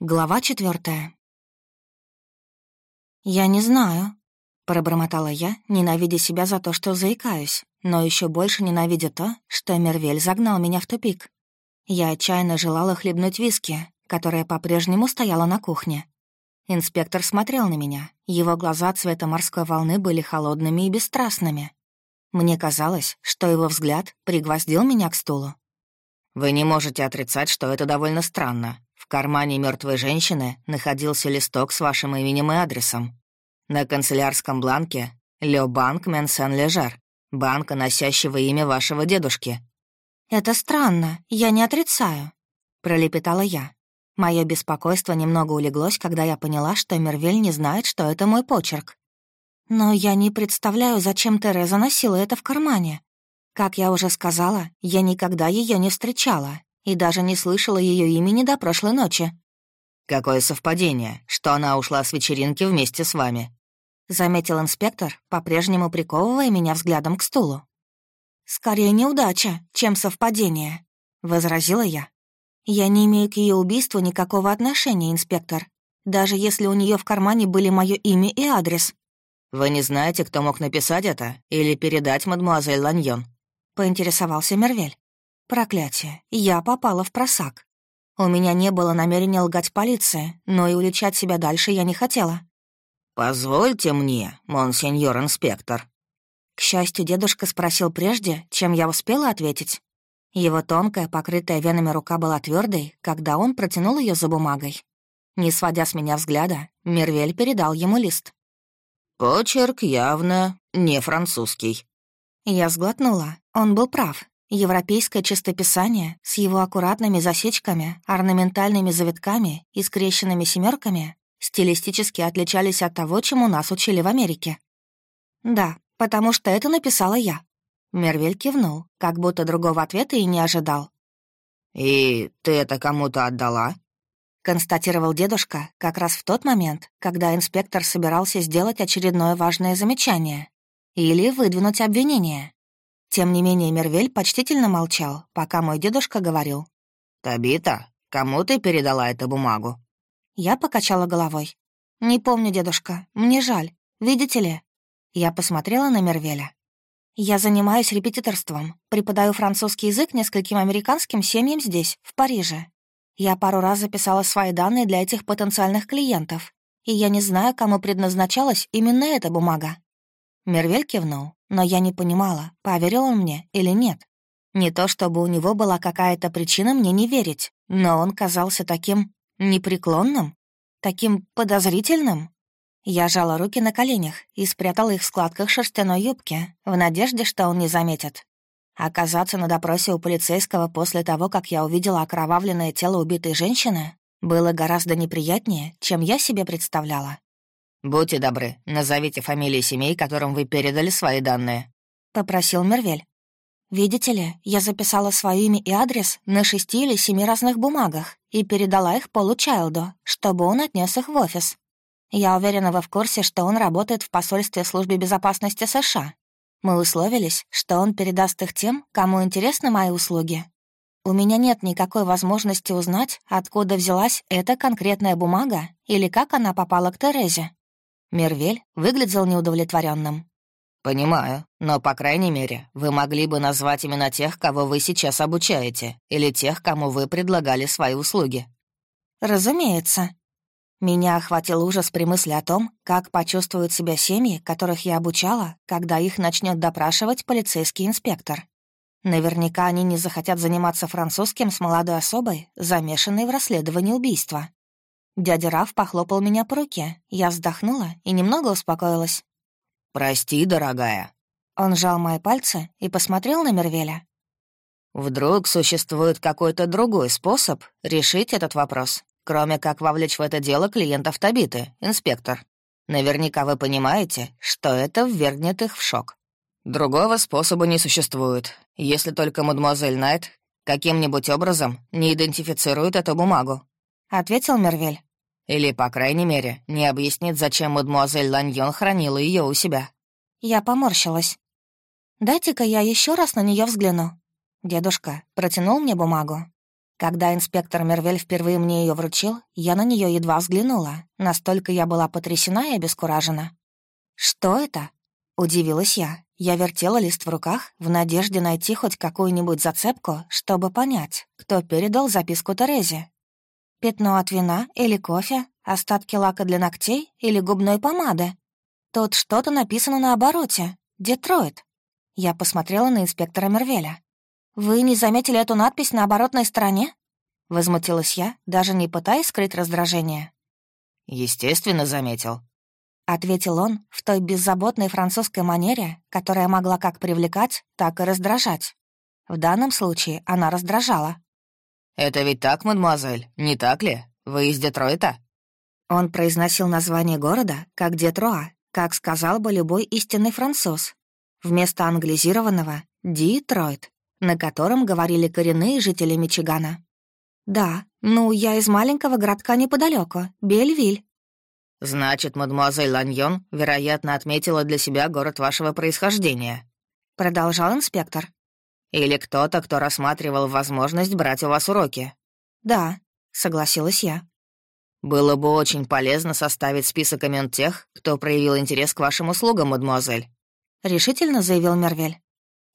Глава четвертая. «Я не знаю», — пробормотала я, ненавидя себя за то, что заикаюсь, но еще больше ненавидя то, что Мервель загнал меня в тупик. Я отчаянно желала хлебнуть виски, которая по-прежнему стояла на кухне. Инспектор смотрел на меня. Его глаза цвета морской волны были холодными и бесстрастными. Мне казалось, что его взгляд пригвоздил меня к стулу. «Вы не можете отрицать, что это довольно странно», кармане мертвой женщины находился листок с вашим именем и адресом. На канцелярском бланке «Ле Банк Менсен Лежар», банка, носящего имя вашего дедушки. «Это странно, я не отрицаю», — пролепетала я. Мое беспокойство немного улеглось, когда я поняла, что Мервель не знает, что это мой почерк. Но я не представляю, зачем Тереза носила это в кармане. Как я уже сказала, я никогда ее не встречала и даже не слышала ее имени до прошлой ночи. «Какое совпадение, что она ушла с вечеринки вместе с вами», — заметил инспектор, по-прежнему приковывая меня взглядом к стулу. «Скорее неудача, чем совпадение», — возразила я. «Я не имею к ее убийству никакого отношения, инспектор, даже если у нее в кармане были мое имя и адрес». «Вы не знаете, кто мог написать это или передать мадемуазель Ланьон?» — поинтересовался Мервель. Проклятие, я попала в просак. У меня не было намерения лгать полиции, но и уличать себя дальше я не хотела. «Позвольте мне, монсеньор инспектор». К счастью, дедушка спросил прежде, чем я успела ответить. Его тонкая, покрытая венами рука была твердой, когда он протянул ее за бумагой. Не сводя с меня взгляда, Мервель передал ему лист. «Почерк явно не французский». Я сглотнула. Он был прав. Европейское чистописание с его аккуратными засечками, орнаментальными завитками и скрещенными семерками стилистически отличались от того, чему нас учили в Америке. «Да, потому что это написала я». Мервель кивнул, как будто другого ответа и не ожидал. «И ты это кому-то отдала?» констатировал дедушка как раз в тот момент, когда инспектор собирался сделать очередное важное замечание или выдвинуть обвинение. Тем не менее Мервель почтительно молчал, пока мой дедушка говорил. «Табита, кому ты передала эту бумагу?» Я покачала головой. «Не помню, дедушка, мне жаль. Видите ли?» Я посмотрела на Мервеля. «Я занимаюсь репетиторством, преподаю французский язык нескольким американским семьям здесь, в Париже. Я пару раз записала свои данные для этих потенциальных клиентов, и я не знаю, кому предназначалась именно эта бумага». Мервель кивнул но я не понимала, поверил он мне или нет. Не то чтобы у него была какая-то причина мне не верить, но он казался таким непреклонным, таким подозрительным. Я жала руки на коленях и спрятала их в складках шерстяной юбки, в надежде, что он не заметит. Оказаться на допросе у полицейского после того, как я увидела окровавленное тело убитой женщины, было гораздо неприятнее, чем я себе представляла. «Будьте добры, назовите фамилии семей, которым вы передали свои данные», — попросил Мервель. «Видите ли, я записала свое имя и адрес на шести или семи разных бумагах и передала их Полу Чайлду, чтобы он отнес их в офис. Я уверена, вы в курсе, что он работает в посольстве службы безопасности США. Мы условились, что он передаст их тем, кому интересны мои услуги. У меня нет никакой возможности узнать, откуда взялась эта конкретная бумага или как она попала к Терезе. Мервель выглядел неудовлетворенным. «Понимаю, но, по крайней мере, вы могли бы назвать именно тех, кого вы сейчас обучаете, или тех, кому вы предлагали свои услуги». «Разумеется». Меня охватил ужас при мысли о том, как почувствуют себя семьи, которых я обучала, когда их начнет допрашивать полицейский инспектор. Наверняка они не захотят заниматься французским с молодой особой, замешанной в расследовании убийства. Дядя Раф похлопал меня по руке. Я вздохнула и немного успокоилась. «Прости, дорогая». Он сжал мои пальцы и посмотрел на Мервеля. «Вдруг существует какой-то другой способ решить этот вопрос, кроме как вовлечь в это дело клиентов Табиты, инспектор. Наверняка вы понимаете, что это ввергнет их в шок. Другого способа не существует, если только мадемуазель Найт каким-нибудь образом не идентифицирует эту бумагу», — ответил Мервель. Или, по крайней мере, не объяснит, зачем мадемуазель Ланьон хранила ее у себя. Я поморщилась. «Дайте-ка я еще раз на нее взгляну». Дедушка протянул мне бумагу. Когда инспектор Мервель впервые мне ее вручил, я на нее едва взглянула. Настолько я была потрясена и обескуражена. «Что это?» — удивилась я. Я вертела лист в руках в надежде найти хоть какую-нибудь зацепку, чтобы понять, кто передал записку Терезе. Пятно от вина или кофе, остатки лака для ногтей или губной помады. Тут что-то написано на обороте. «Детройт». Я посмотрела на инспектора Мервеля. «Вы не заметили эту надпись на оборотной стороне?» Возмутилась я, даже не пытаясь скрыть раздражение. «Естественно, заметил», — ответил он в той беззаботной французской манере, которая могла как привлекать, так и раздражать. В данном случае она раздражала. «Это ведь так, мадемуазель, не так ли? Вы из Детройта?» Он произносил название города как Детроа, как сказал бы любой истинный француз. Вместо англизированного — Детройт на котором говорили коренные жители Мичигана. «Да, ну, я из маленького городка неподалеку, Бельвиль». «Значит, мадемуазель Ланьон, вероятно, отметила для себя город вашего происхождения», — продолжал инспектор. «Или кто-то, кто рассматривал возможность брать у вас уроки». «Да», — согласилась я. «Было бы очень полезно составить список имен тех, кто проявил интерес к вашим услугам, мадемуазель», — решительно заявил Мервель.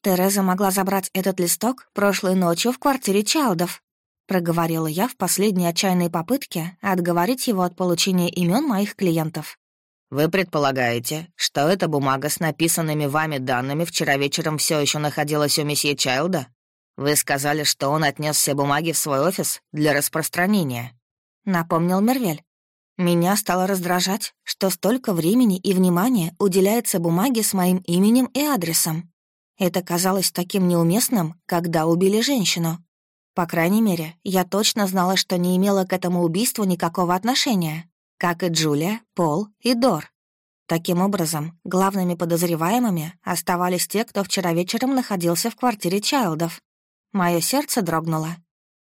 Тереза могла забрать этот листок прошлой ночью в квартире Чалдов. Проговорила я в последней отчаянной попытке отговорить его от получения имен моих клиентов. «Вы предполагаете, что эта бумага с написанными вами данными вчера вечером все еще находилась у месье Чайлда? Вы сказали, что он отнес все бумаги в свой офис для распространения», — напомнил Мервель. Меня стало раздражать, что столько времени и внимания уделяется бумаге с моим именем и адресом. Это казалось таким неуместным, когда убили женщину. По крайней мере, я точно знала, что не имела к этому убийству никакого отношения, как и Джулия, Пол и Дор. Таким образом, главными подозреваемыми оставались те, кто вчера вечером находился в квартире Чайлдов. Мое сердце дрогнуло.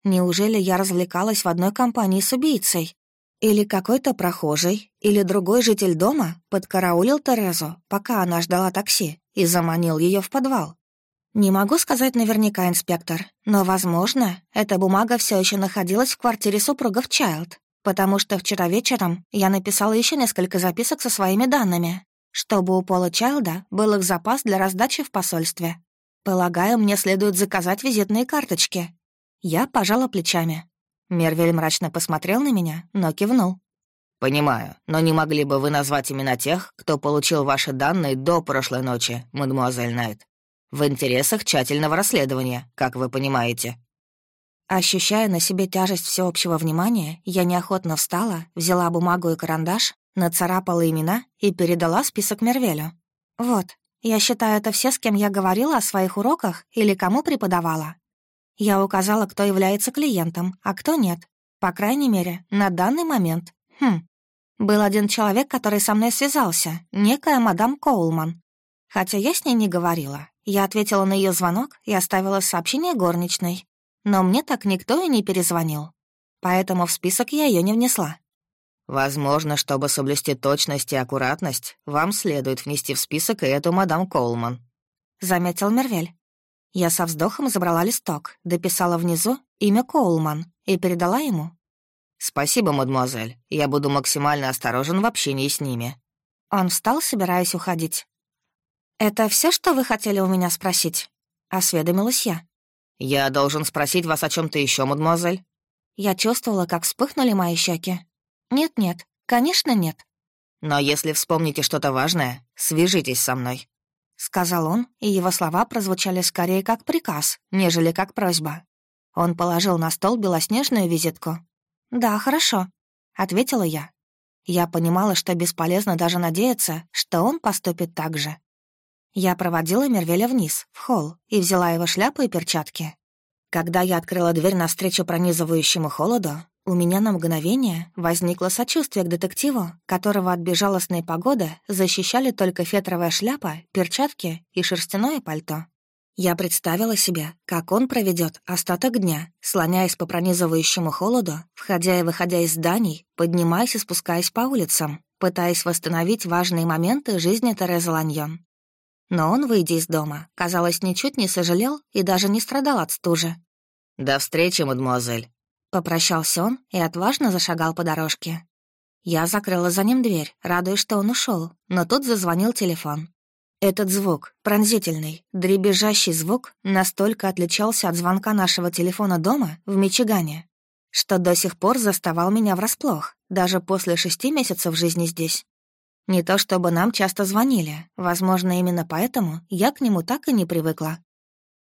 Неужели я развлекалась в одной компании с убийцей? Или какой-то прохожий, или другой житель дома подкараулил Терезу, пока она ждала такси, и заманил ее в подвал. Не могу сказать наверняка, инспектор, но, возможно, эта бумага все еще находилась в квартире супругов Чайлд, потому что вчера вечером я написала еще несколько записок со своими данными, чтобы у Пола Чайлда был их запас для раздачи в посольстве. Полагаю, мне следует заказать визитные карточки. Я пожала плечами. Мервель мрачно посмотрел на меня, но кивнул. «Понимаю, но не могли бы вы назвать имена тех, кто получил ваши данные до прошлой ночи, мадемуазель Найт? В интересах тщательного расследования, как вы понимаете». Ощущая на себе тяжесть всеобщего внимания, я неохотно встала, взяла бумагу и карандаш, нацарапала имена и передала список Мервелю. «Вот, я считаю, это все, с кем я говорила о своих уроках или кому преподавала. Я указала, кто является клиентом, а кто нет. По крайней мере, на данный момент. Хм. Был один человек, который со мной связался, некая мадам Коулман. Хотя я с ней не говорила. Я ответила на ее звонок и оставила сообщение горничной. Но мне так никто и не перезвонил. Поэтому в список я ее не внесла. «Возможно, чтобы соблюсти точность и аккуратность, вам следует внести в список и эту мадам Коулман», — заметил Мервель. Я со вздохом забрала листок, дописала внизу имя Коулман и передала ему. «Спасибо, мадемуазель. Я буду максимально осторожен в общении с ними». Он встал, собираясь уходить. «Это все, что вы хотели у меня спросить?» — осведомилась я. «Я должен спросить вас о чем то еще, мадемуазель?» Я чувствовала, как вспыхнули мои щеки. «Нет-нет, конечно, нет». «Но если вспомните что-то важное, свяжитесь со мной». — сказал он, и его слова прозвучали скорее как приказ, нежели как просьба. Он положил на стол белоснежную визитку. «Да, хорошо», — ответила я. Я понимала, что бесполезно даже надеяться, что он поступит так же. Я проводила Мервеля вниз, в холл, и взяла его шляпу и перчатки. Когда я открыла дверь навстречу пронизывающему холоду, у меня на мгновение возникло сочувствие к детективу, которого от безжалостной погоды защищали только фетровая шляпа, перчатки и шерстяное пальто. Я представила себе, как он проведет остаток дня, слоняясь по пронизывающему холоду, входя и выходя из зданий, поднимаясь и спускаясь по улицам, пытаясь восстановить важные моменты жизни Терезы Ланьон. Но он, выйдя из дома, казалось, ничуть не сожалел и даже не страдал от стужи. До встречи, мадемуазель». Попрощался он и отважно зашагал по дорожке. Я закрыла за ним дверь, радуясь, что он ушел, но тут зазвонил телефон. Этот звук, пронзительный, дребезжащий звук, настолько отличался от звонка нашего телефона дома в Мичигане, что до сих пор заставал меня врасплох, даже после шести месяцев жизни здесь. Не то чтобы нам часто звонили, возможно, именно поэтому я к нему так и не привыкла.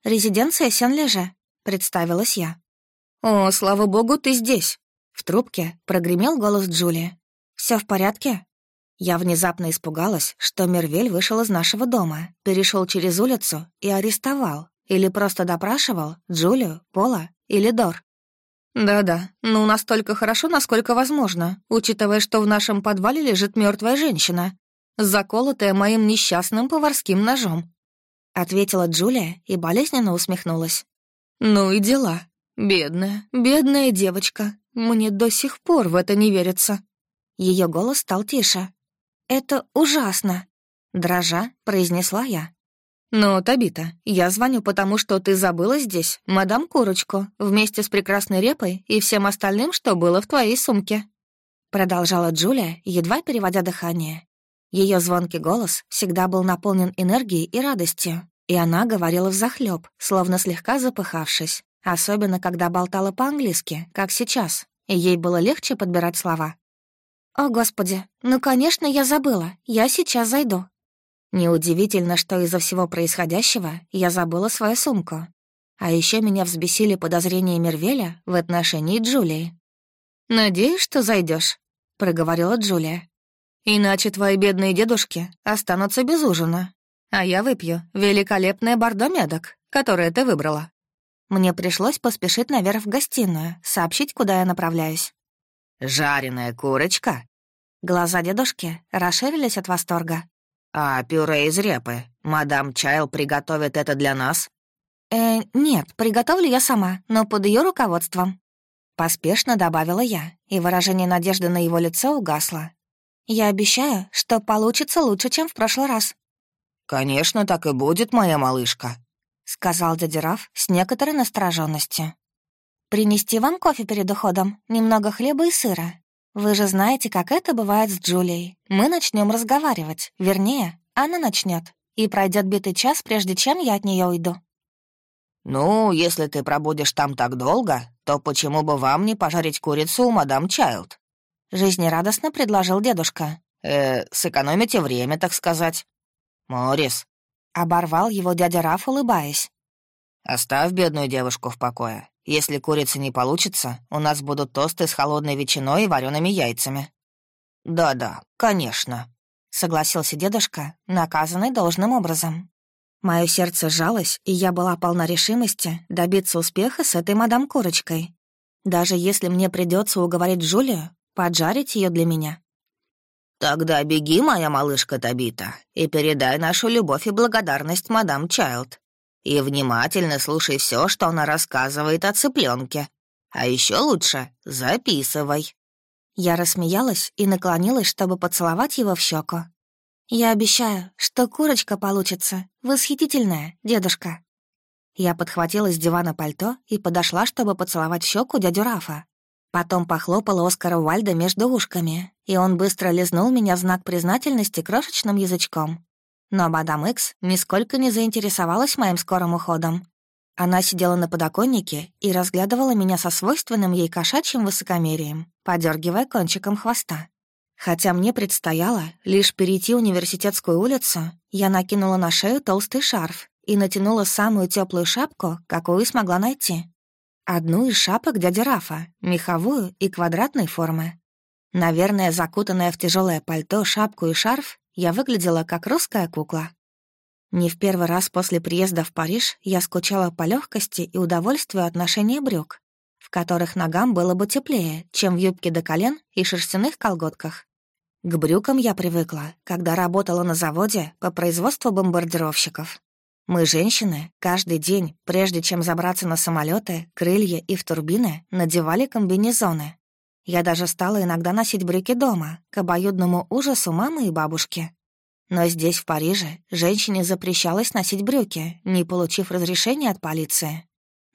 «Резиденция Сен-Леже», — представилась я. «О, слава богу, ты здесь!» В трубке прогремел голос Джулии. Все в порядке?» Я внезапно испугалась, что Мервель вышел из нашего дома, перешел через улицу и арестовал, или просто допрашивал Джулию, Пола или Дор. «Да-да, ну настолько хорошо, насколько возможно, учитывая, что в нашем подвале лежит мертвая женщина, заколотая моим несчастным поварским ножом», — ответила Джулия и болезненно усмехнулась. «Ну и дела. Бедная, бедная девочка. Мне до сих пор в это не верится». Ее голос стал тише. «Это ужасно», — дрожа произнесла я. «Но, Табита, я звоню, потому что ты забыла здесь мадам Курочку вместе с прекрасной репой и всем остальным, что было в твоей сумке». Продолжала Джулия, едва переводя дыхание. Ее звонкий голос всегда был наполнен энергией и радостью, и она говорила взахлёб, словно слегка запыхавшись, особенно когда болтала по-английски, как сейчас, и ей было легче подбирать слова. «О, Господи, ну, конечно, я забыла. Я сейчас зайду. Неудивительно, что из-за всего происходящего я забыла свою сумку. А еще меня взбесили подозрения Мервеля в отношении Джулии. «Надеюсь, что зайдешь, проговорила Джулия. «Иначе твои бедные дедушки останутся без ужина, а я выпью великолепное бордо медок, которое ты выбрала». Мне пришлось поспешить наверх в гостиную, сообщить, куда я направляюсь. «Жареная курочка?» Глаза дедушки расширились от восторга. «А пюре из репы? Мадам Чайл приготовит это для нас?» «Э, нет, приготовлю я сама, но под ее руководством». Поспешно добавила я, и выражение надежды на его лицо угасло. «Я обещаю, что получится лучше, чем в прошлый раз». «Конечно, так и будет, моя малышка», — сказал дядя Раф с некоторой настороженностью. «Принести вам кофе перед уходом, немного хлеба и сыра, вы же знаете, как это бывает с Джулией. Мы начнем разговаривать, вернее, она начнет, и пройдет битый час, прежде чем я от нее уйду. «Ну, если ты пробудешь там так долго, то почему бы вам не пожарить курицу у мадам Чайлд?» Жизнерадостно предложил дедушка. «Э, сэкономите время, так сказать». «Морис». Оборвал его дядя Раф, улыбаясь. «Оставь бедную девушку в покое. Если курица не получится, у нас будут тосты с холодной ветчиной и вареными яйцами». «Да-да, конечно», — согласился дедушка, наказанный должным образом. Мое сердце сжалось, и я была полна решимости добиться успеха с этой мадам Курочкой. Даже если мне придется уговорить Джулию поджарить ее для меня. «Тогда беги, моя малышка Табита, и передай нашу любовь и благодарность мадам Чайлд. И внимательно слушай все, что она рассказывает о цыпленке. А еще лучше записывай». Я рассмеялась и наклонилась, чтобы поцеловать его в щеку. «Я обещаю, что курочка получится восхитительная, дедушка». Я подхватила с дивана пальто и подошла, чтобы поцеловать щеку дядю Рафа. Потом похлопала Оскара Уальда между ушками, и он быстро лизнул меня в знак признательности крошечным язычком. Но мадам Икс нисколько не заинтересовалась моим скорым уходом. Она сидела на подоконнике и разглядывала меня со свойственным ей кошачьим высокомерием, подергивая кончиком хвоста. Хотя мне предстояло лишь перейти университетскую улицу, я накинула на шею толстый шарф и натянула самую теплую шапку, какую смогла найти. Одну из шапок дяди Рафа, меховую и квадратной формы. Наверное, закутанная в тяжелое пальто, шапку и шарф, я выглядела как русская кукла. Не в первый раз после приезда в Париж я скучала по легкости и удовольствию от ношения брюк, в которых ногам было бы теплее, чем в юбке до колен и шерстяных колготках. К брюкам я привыкла, когда работала на заводе по производству бомбардировщиков. Мы, женщины, каждый день, прежде чем забраться на самолеты, крылья и в турбины, надевали комбинезоны, я даже стала иногда носить брюки дома, к обоюдному ужасу мамы и бабушки. Но здесь, в Париже, женщине запрещалось носить брюки, не получив разрешения от полиции.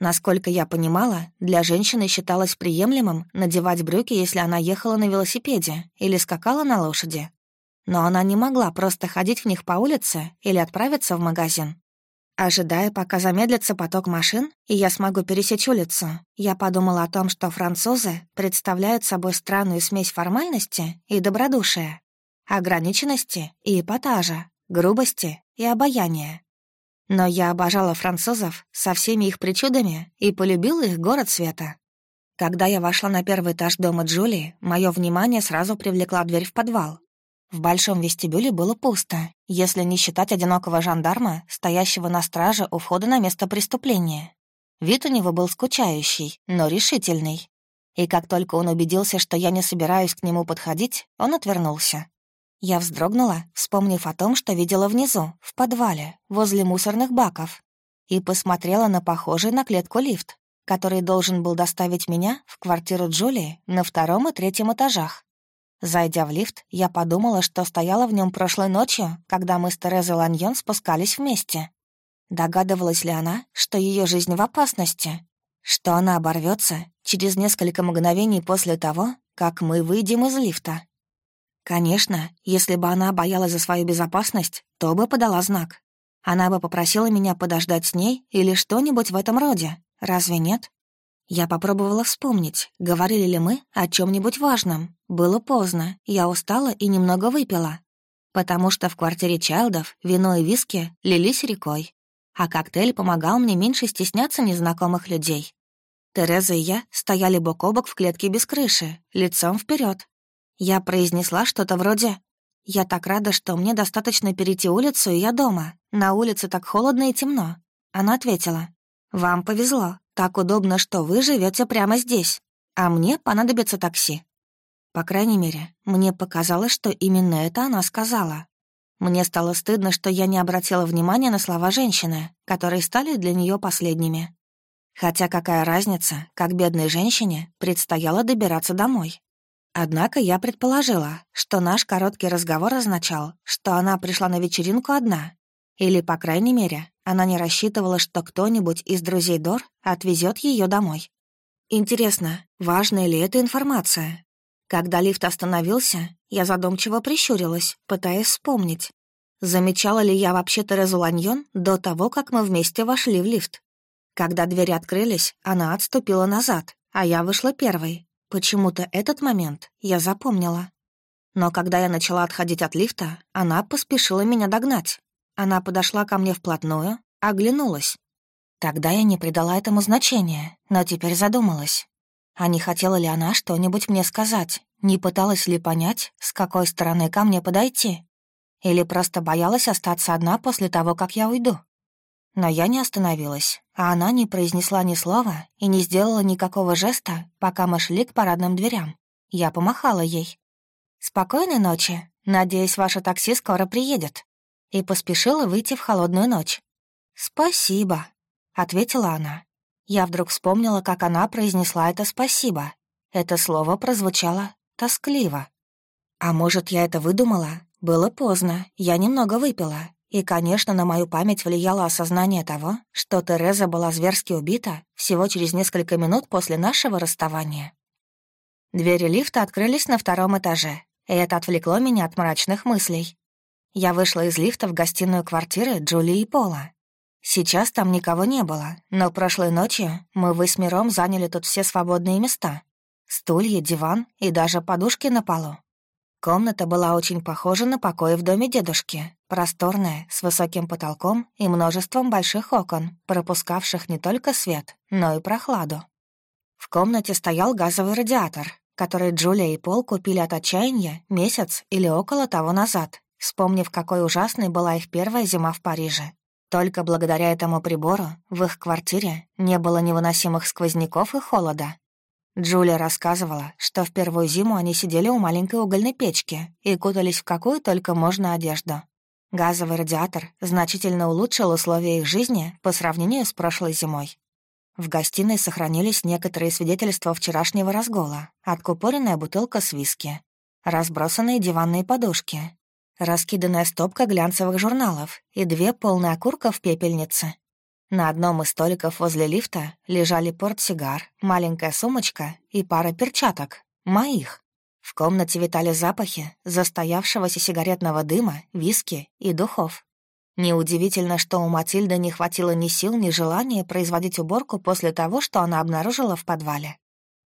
Насколько я понимала, для женщины считалось приемлемым надевать брюки, если она ехала на велосипеде или скакала на лошади. Но она не могла просто ходить в них по улице или отправиться в магазин. Ожидая, пока замедлится поток машин, и я смогу пересечь улицу, я подумала о том, что французы представляют собой странную смесь формальности и добродушия, ограниченности и эпатажа, грубости и обаяния. Но я обожала французов со всеми их причудами и полюбила их город света. Когда я вошла на первый этаж дома Джулии, мое внимание сразу привлекла дверь в подвал, в большом вестибюле было пусто, если не считать одинокого жандарма, стоящего на страже у входа на место преступления. Вид у него был скучающий, но решительный. И как только он убедился, что я не собираюсь к нему подходить, он отвернулся. Я вздрогнула, вспомнив о том, что видела внизу, в подвале, возле мусорных баков, и посмотрела на похожий на клетку лифт, который должен был доставить меня в квартиру Джулии на втором и третьем этажах. Зайдя в лифт, я подумала, что стояла в нем прошлой ночью, когда мы с Терезой Ланьон спускались вместе. Догадывалась ли она, что ее жизнь в опасности? Что она оборвется через несколько мгновений после того, как мы выйдем из лифта? Конечно, если бы она боялась за свою безопасность, то бы подала знак. Она бы попросила меня подождать с ней или что-нибудь в этом роде. Разве нет? Я попробовала вспомнить, говорили ли мы о чем нибудь важном. Было поздно, я устала и немного выпила. Потому что в квартире Чайлдов вино и виски лились рекой. А коктейль помогал мне меньше стесняться незнакомых людей. Тереза и я стояли бок о бок в клетке без крыши, лицом вперед. Я произнесла что-то вроде «Я так рада, что мне достаточно перейти улицу, и я дома. На улице так холодно и темно». Она ответила «Вам повезло. Так удобно, что вы живете прямо здесь, а мне понадобится такси. По крайней мере, мне показалось, что именно это она сказала. Мне стало стыдно, что я не обратила внимания на слова женщины, которые стали для нее последними. Хотя какая разница, как бедной женщине предстояло добираться домой. Однако я предположила, что наш короткий разговор означал, что она пришла на вечеринку одна. Или, по крайней мере, она не рассчитывала, что кто-нибудь из друзей Дор отвезет ее домой. Интересно, важная ли эта информация? Когда лифт остановился, я задумчиво прищурилась, пытаясь вспомнить. Замечала ли я вообще Терезу Ланьон до того, как мы вместе вошли в лифт? Когда двери открылись, она отступила назад, а я вышла первой. Почему-то этот момент я запомнила. Но когда я начала отходить от лифта, она поспешила меня догнать. Она подошла ко мне вплотную, оглянулась. Тогда я не придала этому значения, но теперь задумалась. А не хотела ли она что-нибудь мне сказать? Не пыталась ли понять, с какой стороны ко мне подойти? Или просто боялась остаться одна после того, как я уйду? Но я не остановилась, а она не произнесла ни слова и не сделала никакого жеста, пока мы шли к парадным дверям. Я помахала ей. «Спокойной ночи. Надеюсь, ваше такси скоро приедет» и поспешила выйти в холодную ночь. «Спасибо», — ответила она. Я вдруг вспомнила, как она произнесла это «спасибо». Это слово прозвучало тоскливо. А может, я это выдумала? Было поздно, я немного выпила. И, конечно, на мою память влияло осознание того, что Тереза была зверски убита всего через несколько минут после нашего расставания. Двери лифта открылись на втором этаже, и это отвлекло меня от мрачных мыслей. Я вышла из лифта в гостиную квартиры Джулии и Пола. Сейчас там никого не было, но прошлой ночью мы восьмером заняли тут все свободные места. Стулья, диван и даже подушки на полу. Комната была очень похожа на покой в доме дедушки, просторная, с высоким потолком и множеством больших окон, пропускавших не только свет, но и прохладу. В комнате стоял газовый радиатор, который Джулия и Пол купили от отчаяния месяц или около того назад, вспомнив, какой ужасной была их первая зима в Париже. Только благодаря этому прибору в их квартире не было невыносимых сквозняков и холода. Джулия рассказывала, что в первую зиму они сидели у маленькой угольной печки и кутались в какую только можно одежду. Газовый радиатор значительно улучшил условия их жизни по сравнению с прошлой зимой. В гостиной сохранились некоторые свидетельства вчерашнего разгола, откупоренная бутылка с виски, разбросанные диванные подушки, раскиданная стопка глянцевых журналов и две полные окурка в пепельнице. На одном из столиков возле лифта лежали портсигар, маленькая сумочка и пара перчаток. Моих. В комнате витали запахи застоявшегося сигаретного дыма, виски и духов. Неудивительно, что у Матильды не хватило ни сил, ни желания производить уборку после того, что она обнаружила в подвале.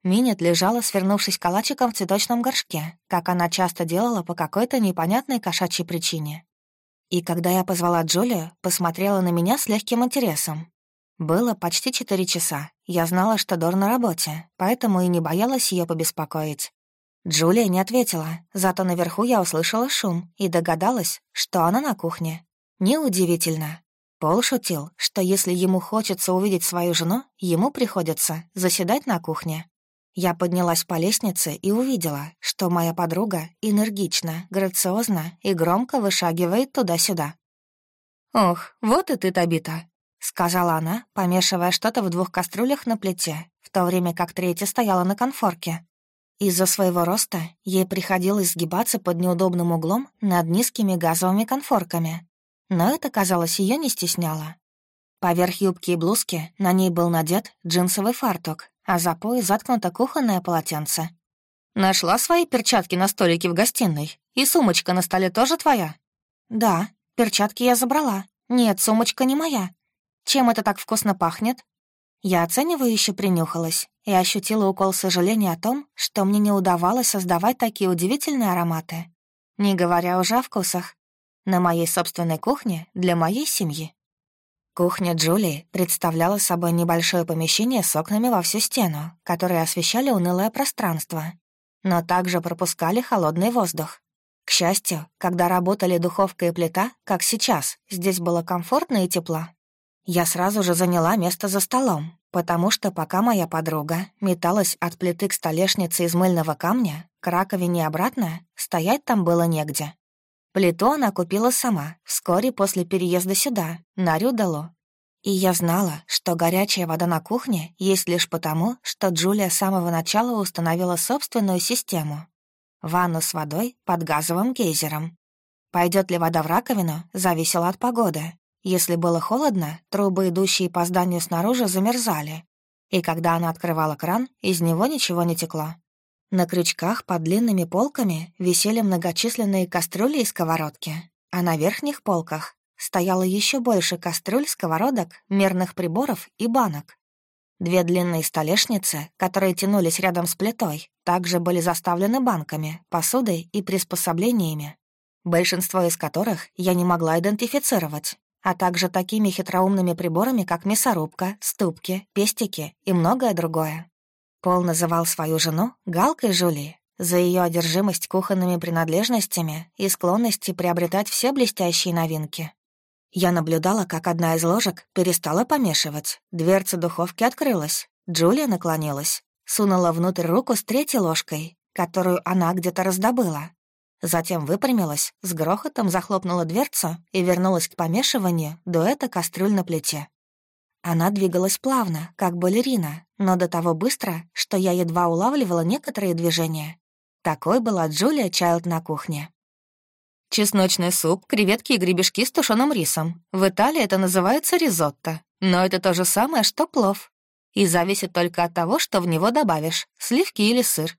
Минет лежала, свернувшись калачиком в цветочном горшке, как она часто делала по какой-то непонятной кошачьей причине. И когда я позвала Джулию, посмотрела на меня с легким интересом. Было почти четыре часа. Я знала, что Дор на работе, поэтому и не боялась ее побеспокоить. Джулия не ответила, зато наверху я услышала шум и догадалась, что она на кухне. Неудивительно. Пол шутил, что если ему хочется увидеть свою жену, ему приходится заседать на кухне. Я поднялась по лестнице и увидела, что моя подруга энергично, грациозно и громко вышагивает туда-сюда. «Ох, вот и ты, Табита», — сказала она, помешивая что-то в двух кастрюлях на плите, в то время как третья стояла на конфорке. Из-за своего роста ей приходилось сгибаться под неудобным углом над низкими газовыми конфорками, но это, казалось, ее не стесняло. Поверх юбки и блузки на ней был надет джинсовый фартук, а за пояс заткнуто кухонное полотенце. «Нашла свои перчатки на столике в гостиной? И сумочка на столе тоже твоя?» «Да, перчатки я забрала. Нет, сумочка не моя. Чем это так вкусно пахнет?» Я оценивающе принюхалась и ощутила укол сожаления о том, что мне не удавалось создавать такие удивительные ароматы. Не говоря уже о вкусах на моей собственной кухне для моей семьи. Кухня Джулии представляла собой небольшое помещение с окнами во всю стену, которые освещали унылое пространство, но также пропускали холодный воздух. К счастью, когда работали духовка и плита, как сейчас, здесь было комфортно и тепло. Я сразу же заняла место за столом, потому что пока моя подруга металась от плиты к столешнице из мыльного камня, к раковине и обратно, стоять там было негде. Плиту она купила сама, вскоре после переезда сюда, на Рюдало. И я знала, что горячая вода на кухне есть лишь потому, что Джулия с самого начала установила собственную систему. Ванну с водой под газовым гейзером. Пойдет ли вода в раковину, зависело от погоды. Если было холодно, трубы, идущие по зданию снаружи, замерзали. И когда она открывала кран, из него ничего не текло. На крючках под длинными полками висели многочисленные кастрюли и сковородки, а на верхних полках стояло еще больше кастрюль, сковородок, мерных приборов и банок. Две длинные столешницы, которые тянулись рядом с плитой, также были заставлены банками, посудой и приспособлениями, большинство из которых я не могла идентифицировать, а также такими хитроумными приборами, как мясорубка, ступки, пестики и многое другое. Пол называл свою жену Галкой Жули за ее одержимость кухонными принадлежностями и склонности приобретать все блестящие новинки. Я наблюдала, как одна из ложек перестала помешивать, дверца духовки открылась, Джулия наклонилась, сунула внутрь руку с третьей ложкой, которую она где-то раздобыла. Затем выпрямилась, с грохотом захлопнула дверцу и вернулась к помешиванию дуэта кастрюль на плите. Она двигалась плавно, как балерина, но до того быстро, что я едва улавливала некоторые движения. Такой была Джулия Чайлд на кухне. Чесночный суп, креветки и гребешки с тушеным рисом. В Италии это называется ризотто, но это то же самое, что плов. И зависит только от того, что в него добавишь, сливки или сыр.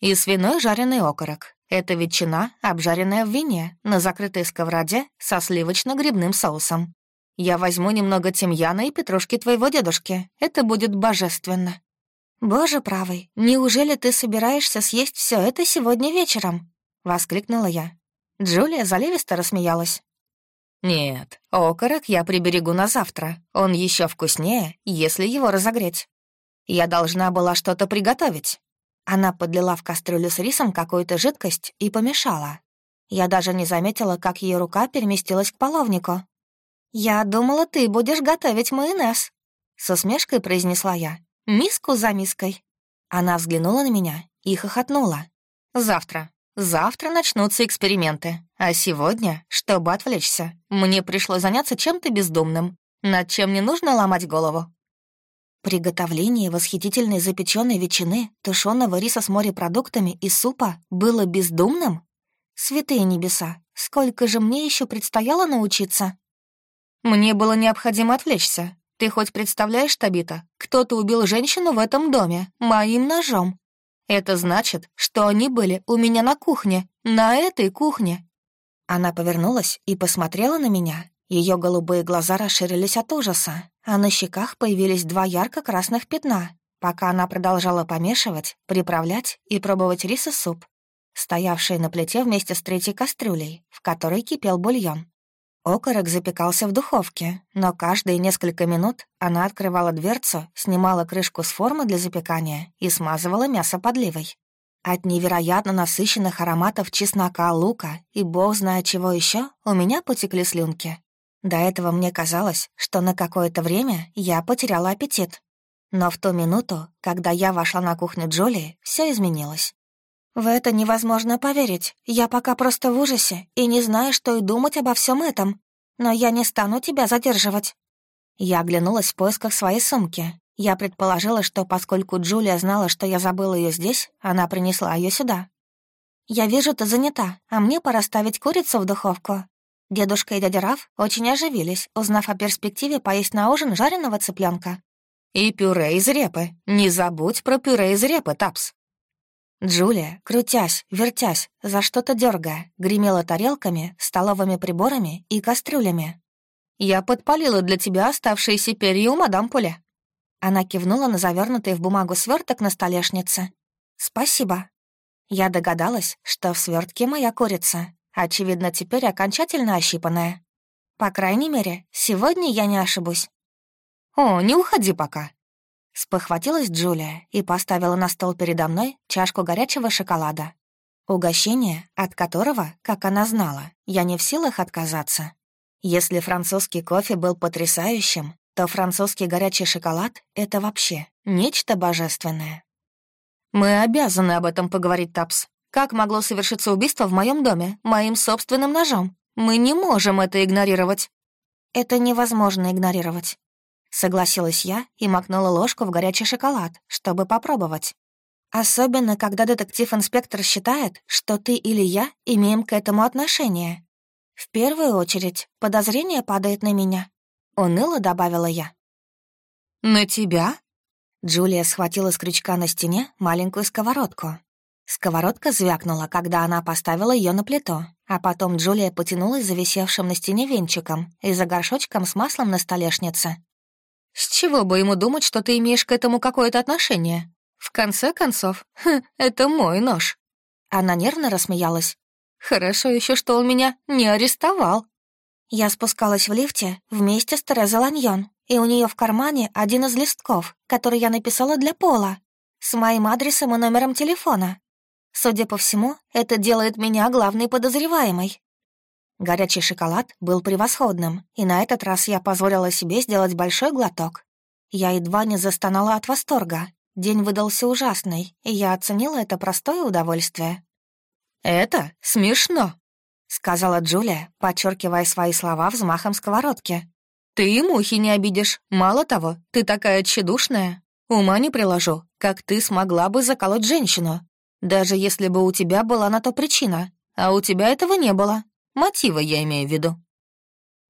И свиной жареный окорок. Это ветчина, обжаренная в вине, на закрытой сковороде со сливочно-грибным соусом. Я возьму немного тимьяна и петрушки твоего дедушки. Это будет божественно». «Боже правый, неужели ты собираешься съесть все это сегодня вечером?» — воскликнула я. Джулия заливисто рассмеялась. «Нет, окорок я приберегу на завтра. Он еще вкуснее, если его разогреть. Я должна была что-то приготовить». Она подлила в кастрюлю с рисом какую-то жидкость и помешала. Я даже не заметила, как ее рука переместилась к половнику. «Я думала, ты будешь готовить майонез», — со смешкой произнесла я. «Миску за миской». Она взглянула на меня и хохотнула. «Завтра. Завтра начнутся эксперименты. А сегодня, чтобы отвлечься, мне пришлось заняться чем-то бездумным, над чем не нужно ломать голову». Приготовление восхитительной запеченной ветчины, тушеного риса с морепродуктами и супа было бездумным? Святые небеса, сколько же мне еще предстояло научиться? Мне было необходимо отвлечься. Ты хоть представляешь, Табита, кто-то убил женщину в этом доме моим ножом? Это значит, что они были у меня на кухне, на этой кухне». Она повернулась и посмотрела на меня. Ее голубые глаза расширились от ужаса, а на щеках появились два ярко-красных пятна, пока она продолжала помешивать, приправлять и пробовать рис и суп, стоявшие на плите вместе с третьей кастрюлей, в которой кипел бульон. Окорок запекался в духовке, но каждые несколько минут она открывала дверцу, снимала крышку с формы для запекания и смазывала мясо подливой. От невероятно насыщенных ароматов чеснока, лука и бог знает чего еще у меня потекли слюнки. До этого мне казалось, что на какое-то время я потеряла аппетит. Но в ту минуту, когда я вошла на кухню Джулии, все изменилось. В это невозможно поверить. Я пока просто в ужасе и не знаю, что и думать обо всем этом. Но я не стану тебя задерживать. Я оглянулась в поисках своей сумки. Я предположила, что поскольку Джулия знала, что я забыла ее здесь, она принесла ее сюда. «Я вижу, ты занята, а мне пора ставить курицу в духовку». Дедушка и дядя Раф очень оживились, узнав о перспективе поесть на ужин жареного цыпленка. «И пюре из репы. Не забудь про пюре из репы, Тапс», Джулия, крутясь, вертясь, за что-то дергая, гремела тарелками, столовыми приборами и кастрюлями. «Я подпалила для тебя оставшиеся перья у мадам Пуля». Она кивнула на завернутый в бумагу сверток на столешнице. «Спасибо». Я догадалась, что в свертке моя курица, очевидно, теперь окончательно ощипанная. По крайней мере, сегодня я не ошибусь. «О, не уходи пока», Спохватилась Джулия и поставила на стол передо мной чашку горячего шоколада. Угощение, от которого, как она знала, я не в силах отказаться. Если французский кофе был потрясающим, то французский горячий шоколад — это вообще нечто божественное. «Мы обязаны об этом поговорить, Тапс. Как могло совершиться убийство в моем доме, моим собственным ножом? Мы не можем это игнорировать». «Это невозможно игнорировать. Согласилась я и макнула ложку в горячий шоколад, чтобы попробовать. Особенно, когда детектив-инспектор считает, что ты или я имеем к этому отношение. В первую очередь, подозрение падает на меня. Уныло добавила я. «На тебя?» Джулия схватила с крючка на стене маленькую сковородку. Сковородка звякнула, когда она поставила ее на плиту, а потом Джулия потянулась за висевшим на стене венчиком и за горшочком с маслом на столешнице. С чего бы ему думать, что ты имеешь к этому какое-то отношение? В конце концов, хм, это мой нож. Она нервно рассмеялась. Хорошо еще, что он меня не арестовал. Я спускалась в лифте вместе с Терезой Ланьон, и у нее в кармане один из листков, который я написала для Пола, с моим адресом и номером телефона. Судя по всему, это делает меня главной подозреваемой. Горячий шоколад был превосходным, и на этот раз я позволила себе сделать большой глоток. Я едва не застонала от восторга. День выдался ужасный, и я оценила это простое удовольствие. «Это смешно», — сказала Джулия, подчеркивая свои слова взмахом сковородки. «Ты и мухи не обидишь. Мало того, ты такая тщедушная. Ума не приложу, как ты смогла бы заколоть женщину, даже если бы у тебя была на то причина, а у тебя этого не было. Мотива я имею в виду.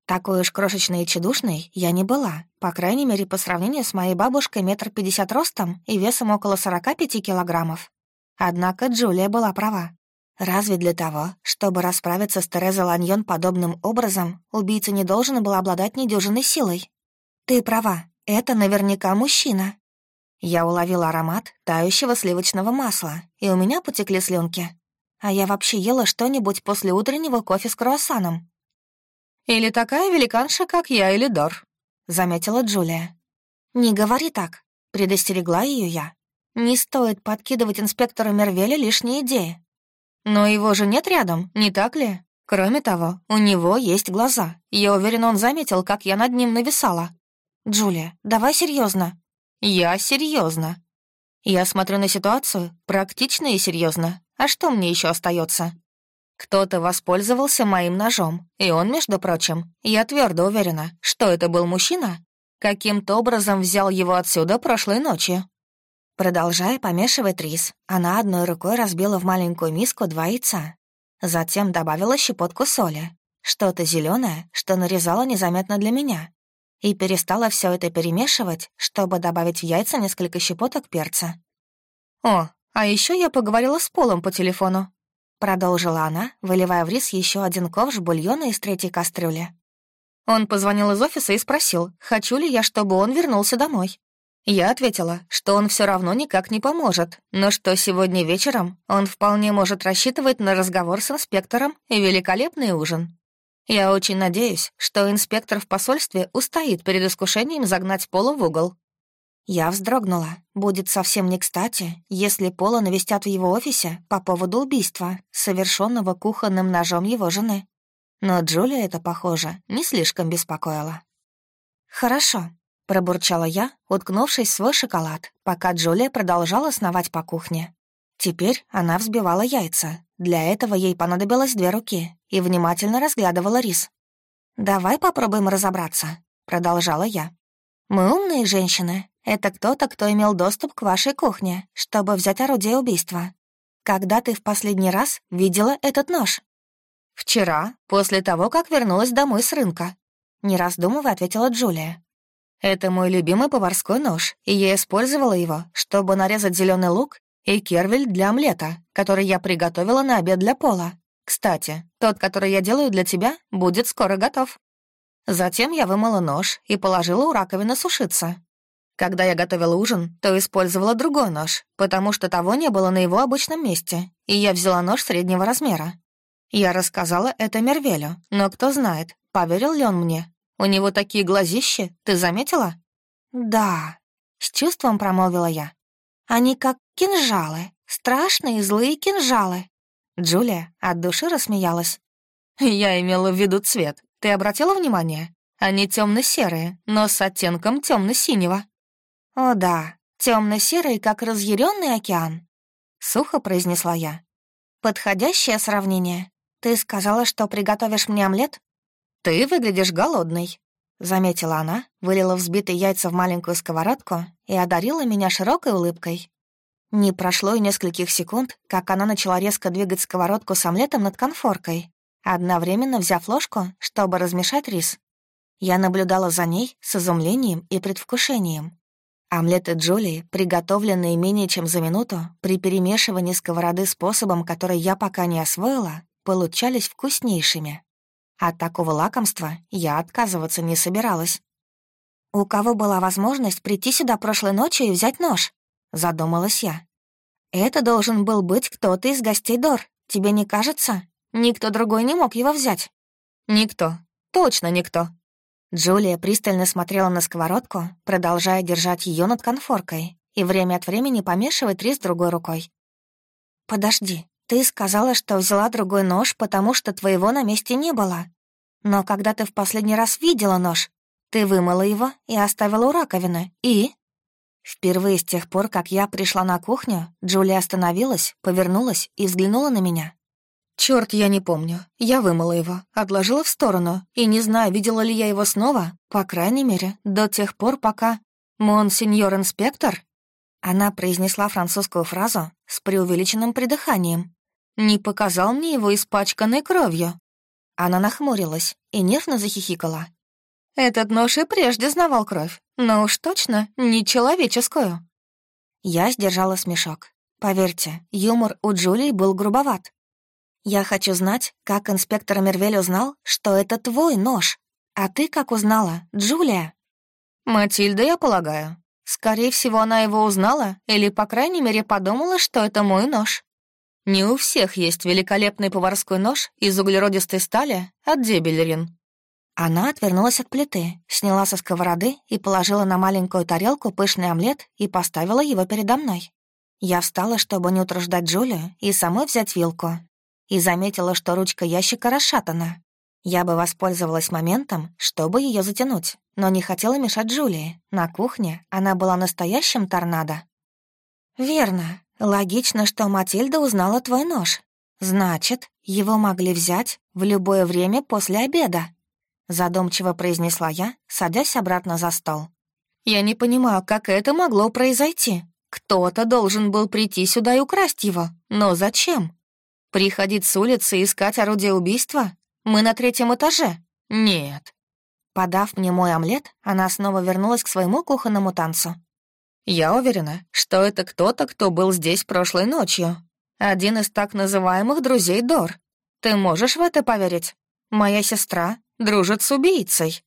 Такой уж крошечной и тщедушной я не была, по крайней мере, по сравнению с моей бабушкой метр пятьдесят ростом и весом около сорока пяти килограммов. Однако Джулия была права. Разве для того, чтобы расправиться с Терезой Ланьон подобным образом, убийца не должен был обладать недюжинной силой? Ты права, это наверняка мужчина. Я уловила аромат тающего сливочного масла, и у меня потекли слюнки. А я вообще ела что-нибудь после утреннего кофе с круассаном. «Или такая великанша, как я или Дор», — заметила Джулия. «Не говори так», — предостерегла ее я. «Не стоит подкидывать инспектору Мервеля лишние идеи». «Но его же нет рядом, не так ли? Кроме того, у него есть глаза. Я уверена, он заметил, как я над ним нависала». «Джулия, давай серьезно. «Я серьезно. Я смотрю на ситуацию практично и серьезно. А что мне еще остается? Кто-то воспользовался моим ножом, и он, между прочим, я твердо уверена, что это был мужчина, каким-то образом взял его отсюда прошлой ночью. Продолжая помешивать рис, она одной рукой разбила в маленькую миску два яйца. Затем добавила щепотку соли, что-то зеленое, что нарезала незаметно для меня. и перестала все это перемешивать, чтобы добавить в яйца несколько щепоток перца. «О, а еще я поговорила с Полом по телефону», — продолжила она, выливая в рис еще один ковш бульона из третьей кастрюли. Он позвонил из офиса и спросил, хочу ли я, чтобы он вернулся домой. Я ответила, что он все равно никак не поможет, но что сегодня вечером он вполне может рассчитывать на разговор с инспектором и великолепный ужин. Я очень надеюсь, что инспектор в посольстве устоит перед искушением загнать Пола в угол. Я вздрогнула. Будет совсем не кстати, если Пола навестят в его офисе по поводу убийства, совершенного кухонным ножом его жены. Но Джулия это, похоже, не слишком беспокоило. «Хорошо», — пробурчала я, уткнувшись в свой шоколад, пока Джулия продолжала сновать по кухне. Теперь она взбивала яйца. Для этого ей понадобилось две руки и внимательно разглядывала рис. «Давай попробуем разобраться», — продолжала я. «Мы умные женщины. Это кто-то, кто имел доступ к вашей кухне, чтобы взять орудие убийства. Когда ты в последний раз видела этот нож?» «Вчера, после того, как вернулась домой с рынка», — не раздумывая ответила Джулия. «Это мой любимый поварской нож, и я использовала его, чтобы нарезать зеленый лук и кервель для омлета, который я приготовила на обед для Пола. Кстати, тот, который я делаю для тебя, будет скоро готов». Затем я вымыла нож и положила у раковины сушиться. Когда я готовила ужин, то использовала другой нож, потому что того не было на его обычном месте, и я взяла нож среднего размера. Я рассказала это Мервелю, но кто знает, поверил ли он мне. У него такие глазищи, ты заметила? «Да», — с чувством промолвила я. «Они как кинжалы, страшные злые кинжалы». Джулия от души рассмеялась. «Я имела в виду цвет. Ты обратила внимание? Они темно серые но с оттенком темно синего «О да, темно серый как разъяренный океан», — сухо произнесла я. «Подходящее сравнение. «Ты сказала, что приготовишь мне омлет?» «Ты выглядишь голодной», — заметила она, вылила взбитые яйца в маленькую сковородку и одарила меня широкой улыбкой. Не прошло и нескольких секунд, как она начала резко двигать сковородку с омлетом над конфоркой, одновременно взяв ложку, чтобы размешать рис. Я наблюдала за ней с изумлением и предвкушением. Омлеты Джулии, приготовленные менее чем за минуту, при перемешивании сковороды способом, который я пока не освоила, получались вкуснейшими. От такого лакомства я отказываться не собиралась. «У кого была возможность прийти сюда прошлой ночью и взять нож?» — задумалась я. «Это должен был быть кто-то из гостей Дор, тебе не кажется? Никто другой не мог его взять». «Никто. Точно никто». Джулия пристально смотрела на сковородку, продолжая держать ее над конфоркой и время от времени помешивать рис другой рукой. «Подожди, ты сказала, что взяла другой нож, потому что твоего на месте не было. Но когда ты в последний раз видела нож, ты вымыла его и оставила у раковины. И...» Впервые с тех пор, как я пришла на кухню, Джулия остановилась, повернулась и взглянула на меня. Черт, я не помню. Я вымыла его, отложила в сторону, и не знаю, видела ли я его снова, по крайней мере, до тех пор, пока... «Монсеньор-инспектор?» Она произнесла французскую фразу с преувеличенным придыханием, не показал мне его испачканной кровью». Она нахмурилась и нервно захихикала. «Этот нож и прежде знавал кровь, но уж точно не человеческую». Я сдержала смешок. Поверьте, юмор у Джулии был грубоват. «Я хочу знать, как инспектор Мервель узнал, что это твой нож. А ты как узнала, Джулия?» «Матильда, я полагаю. Скорее всего, она его узнала или, по крайней мере, подумала, что это мой нож. Не у всех есть великолепный поварской нож из углеродистой стали от Дебелерин. Она отвернулась от плиты, сняла со сковороды и положила на маленькую тарелку пышный омлет и поставила его передо мной. Я встала, чтобы не утруждать Джулию, и самой взять вилку. И заметила, что ручка ящика расшатана. Я бы воспользовалась моментом, чтобы ее затянуть, но не хотела мешать Джулии. На кухне она была настоящим торнадо. «Верно. Логично, что Матильда узнала твой нож. Значит, его могли взять в любое время после обеда. Задумчиво произнесла я, садясь обратно за стол. Я не понимаю, как это могло произойти. Кто-то должен был прийти сюда и украсть его. Но зачем? Приходить с улицы искать орудие убийства? Мы на третьем этаже? Нет. Подав мне мой омлет, она снова вернулась к своему кухонному танцу. «Я уверена, что это кто-то, кто был здесь прошлой ночью. Один из так называемых друзей Дор. Ты можешь в это поверить? Моя сестра дружит с убийцей».